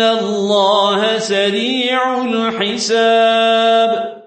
الله سريع الحساب